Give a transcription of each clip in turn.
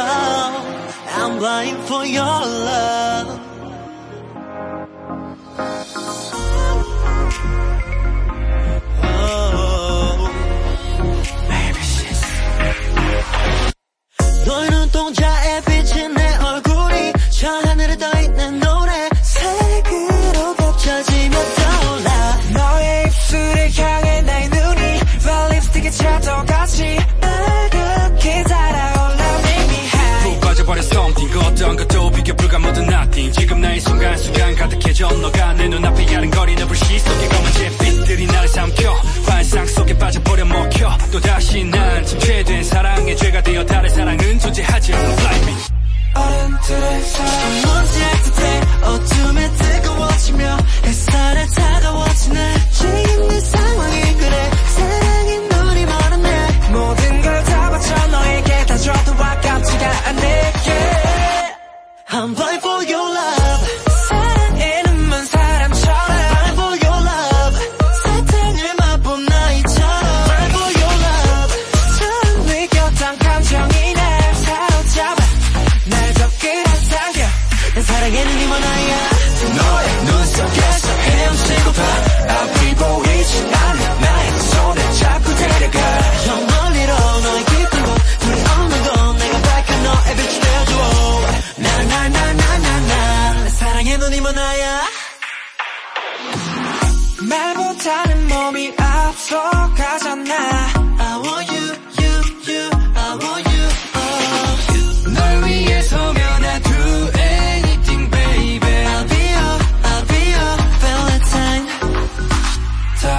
Oh, I'm blind for your love. Oh, baby, she's 너의 눈동자에 비친 내 얼굴이 저 하늘에 떠있는 노 또다시 난 침체된 사랑의 죄가 되어 다른 사랑은 존재하지 않는 Fly me 어른들의 사랑 먼지 짙을 어둠에 뜨거워지며 햇살에 차가워지네 지금 내 상황이. 그래 사랑이 눈이 멀었네 모든 걸 다 바쳐 너에게 다 줘도 아깝지가 않을게. I'm blind for your love 사랑에는 이만 나야. 너의 눈 속에서 헤엄치고파 앞이 보이지 않는 나의 손에 자꾸 데려가. 저 멀리로 너의 깊은 곳. 둘이 없는 곳. 내가 밝힌 너의 빛이 되어줘 나나나나나나. 내 사랑에 눈이 먼나야. 말 못하는 몸이 앞서가잖아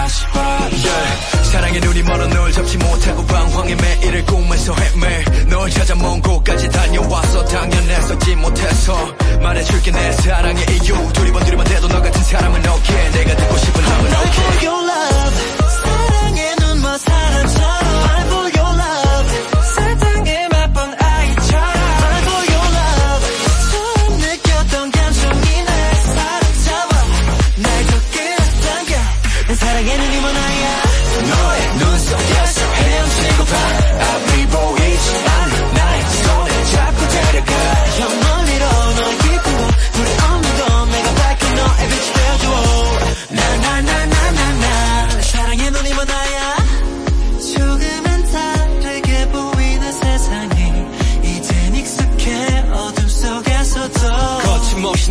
다시 봐. 사랑의 눈이 멀어 널 잡지 못하고 방황의 매일을 꿈에서 헤매. 널 찾아 먼 곳까지 달려왔어 당연했었지 못해서. 말해줄게 내 사랑의 이유. 두리번 두리번 돼도 너 같은 사람은 없게 내가 듣고 싶은 사랑에는 이만 나야. 너의 눈 속에서 헤엄치고파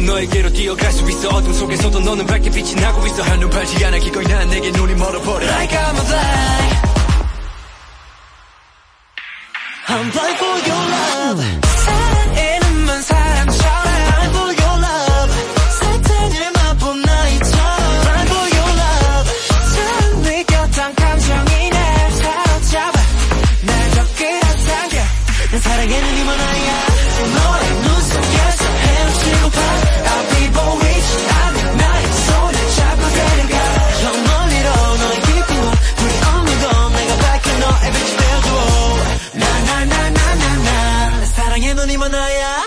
너에게로 뛰어갈 수 있어. 어둠 속에서도 너는 밝게 빛이 나고 있어. 한눈 팔지 않아 기꺼이 난 내게 눈이 멀어버려. Like I'm a fly I'm fly for your love. 사랑해는 이만 아이야. 너의 gonna.